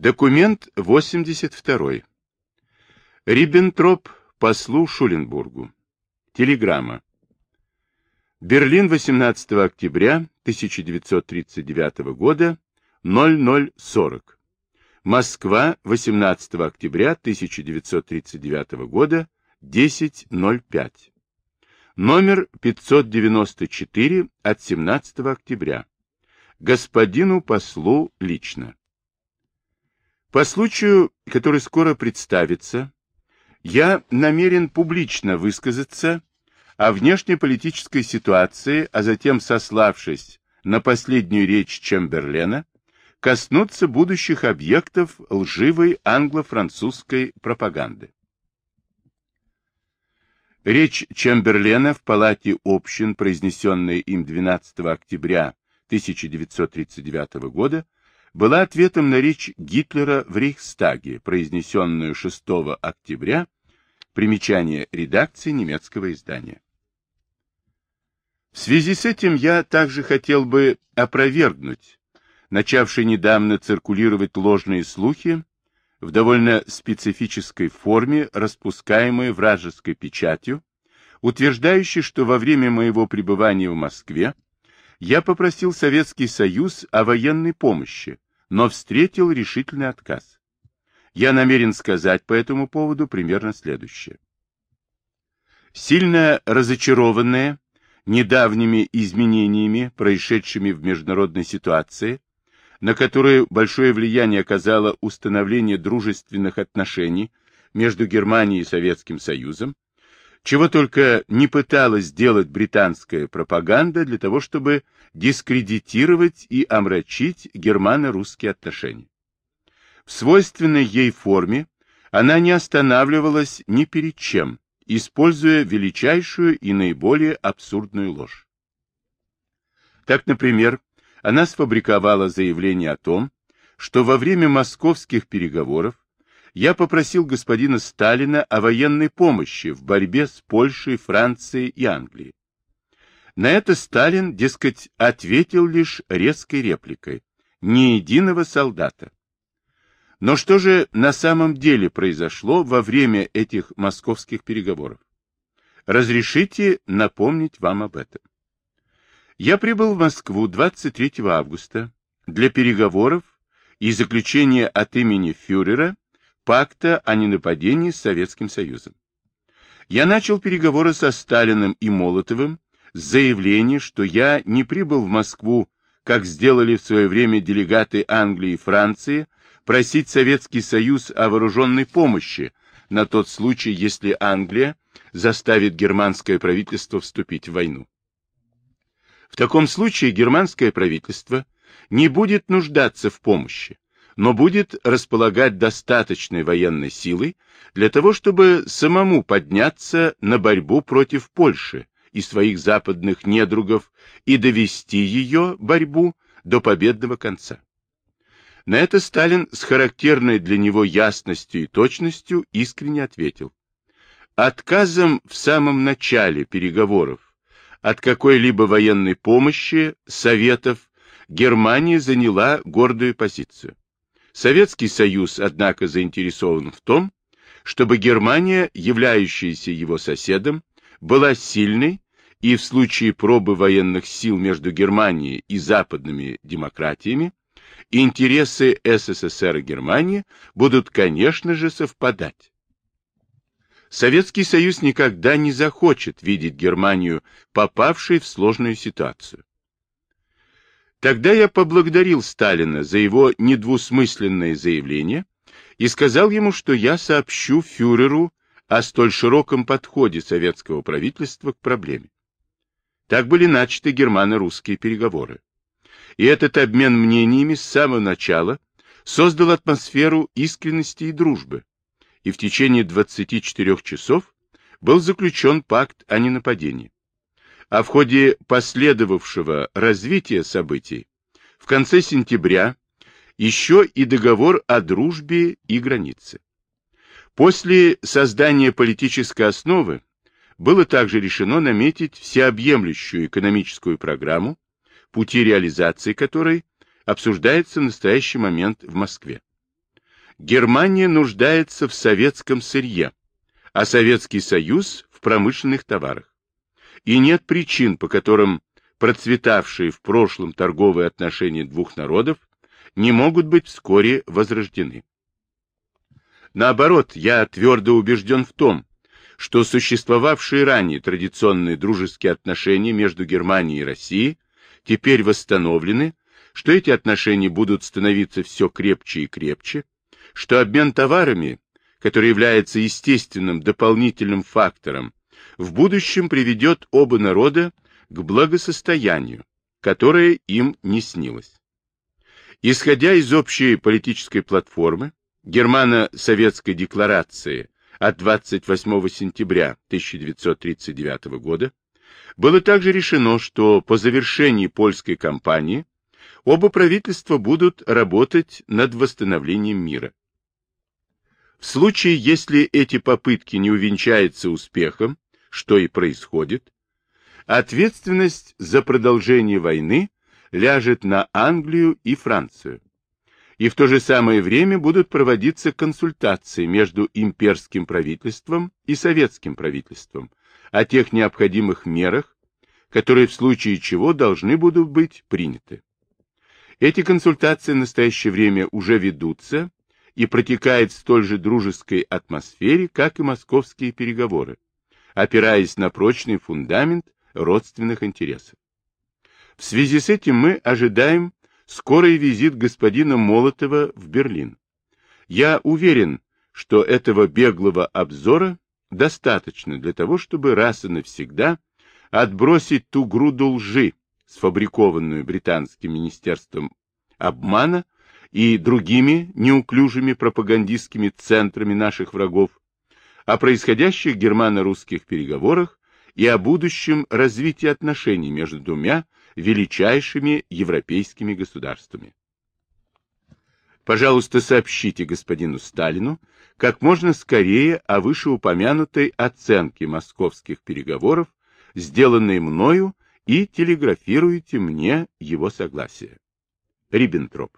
Документ 82. Риббентроп послу Шуленбургу. Телеграмма. Берлин, 18 октября 1939 года, 0040. Москва, 18 октября 1939 года, 10.05. Номер 594 от 17 октября. Господину послу лично. По случаю, который скоро представится, я намерен публично высказаться о внешнеполитической ситуации, а затем, сославшись на последнюю речь Чемберлена, коснуться будущих объектов лживой англо-французской пропаганды. Речь Чемберлена в Палате общин, произнесенная им 12 октября 1939 года, была ответом на речь Гитлера в Рейхстаге, произнесенную 6 октября, примечание редакции немецкого издания. В связи с этим я также хотел бы опровергнуть начавшие недавно циркулировать ложные слухи в довольно специфической форме, распускаемые вражеской печатью, утверждающие, что во время моего пребывания в Москве я попросил Советский Союз о военной помощи, но встретил решительный отказ. Я намерен сказать по этому поводу примерно следующее. Сильно разочарованная недавними изменениями, происшедшими в международной ситуации, на которую большое влияние оказало установление дружественных отношений между Германией и Советским Союзом, чего только не пыталась сделать британская пропаганда для того, чтобы дискредитировать и омрачить германо-русские отношения. В свойственной ей форме она не останавливалась ни перед чем, используя величайшую и наиболее абсурдную ложь. Так, например, она сфабриковала заявление о том, что во время московских переговоров я попросил господина Сталина о военной помощи в борьбе с Польшей, Францией и Англией. На это Сталин, дескать, ответил лишь резкой репликой «Ни единого солдата». Но что же на самом деле произошло во время этих московских переговоров? Разрешите напомнить вам об этом. Я прибыл в Москву 23 августа для переговоров и заключения от имени фюрера пакта о ненападении с Советским Союзом. Я начал переговоры со Сталиным и Молотовым с заявлением, что я не прибыл в Москву, как сделали в свое время делегаты Англии и Франции, просить Советский Союз о вооруженной помощи на тот случай, если Англия заставит германское правительство вступить в войну. В таком случае германское правительство не будет нуждаться в помощи, но будет располагать достаточной военной силой для того, чтобы самому подняться на борьбу против Польши и своих западных недругов и довести ее, борьбу, до победного конца. На это Сталин с характерной для него ясностью и точностью искренне ответил. Отказом в самом начале переговоров от какой-либо военной помощи, советов, Германия заняла гордую позицию. Советский Союз, однако, заинтересован в том, чтобы Германия, являющаяся его соседом, была сильной и в случае пробы военных сил между Германией и западными демократиями интересы СССР и Германии будут, конечно же, совпадать. Советский Союз никогда не захочет видеть Германию, попавшей в сложную ситуацию. Тогда я поблагодарил Сталина за его недвусмысленное заявление и сказал ему, что я сообщу фюреру о столь широком подходе советского правительства к проблеме. Так были начаты германо-русские переговоры. И этот обмен мнениями с самого начала создал атмосферу искренности и дружбы, и в течение 24 часов был заключен пакт о ненападении а в ходе последовавшего развития событий в конце сентября еще и договор о дружбе и границе. После создания политической основы было также решено наметить всеобъемлющую экономическую программу, пути реализации которой обсуждается в настоящий момент в Москве. Германия нуждается в советском сырье, а Советский Союз в промышленных товарах. И нет причин, по которым процветавшие в прошлом торговые отношения двух народов не могут быть вскоре возрождены. Наоборот, я твердо убежден в том, что существовавшие ранее традиционные дружеские отношения между Германией и Россией теперь восстановлены, что эти отношения будут становиться все крепче и крепче, что обмен товарами, который является естественным дополнительным фактором, в будущем приведет оба народа к благосостоянию, которое им не снилось. Исходя из общей политической платформы, Германо-Советской декларации от 28 сентября 1939 года, было также решено, что по завершении польской кампании оба правительства будут работать над восстановлением мира. В случае, если эти попытки не увенчаются успехом, что и происходит, ответственность за продолжение войны ляжет на Англию и Францию. И в то же самое время будут проводиться консультации между имперским правительством и советским правительством о тех необходимых мерах, которые в случае чего должны будут быть приняты. Эти консультации в настоящее время уже ведутся и протекают в столь же дружеской атмосфере, как и московские переговоры, опираясь на прочный фундамент родственных интересов. В связи с этим мы ожидаем скорый визит господина Молотова в Берлин. Я уверен, что этого беглого обзора достаточно для того, чтобы раз и навсегда отбросить ту груду лжи, сфабрикованную британским министерством обмана и другими неуклюжими пропагандистскими центрами наших врагов, о происходящих германо-русских переговорах и о будущем развитии отношений между двумя величайшими европейскими государствами. Пожалуйста, сообщите господину Сталину как можно скорее о вышеупомянутой оценке московских переговоров, сделанной мною, и телеграфируйте мне его согласие. Риббентроп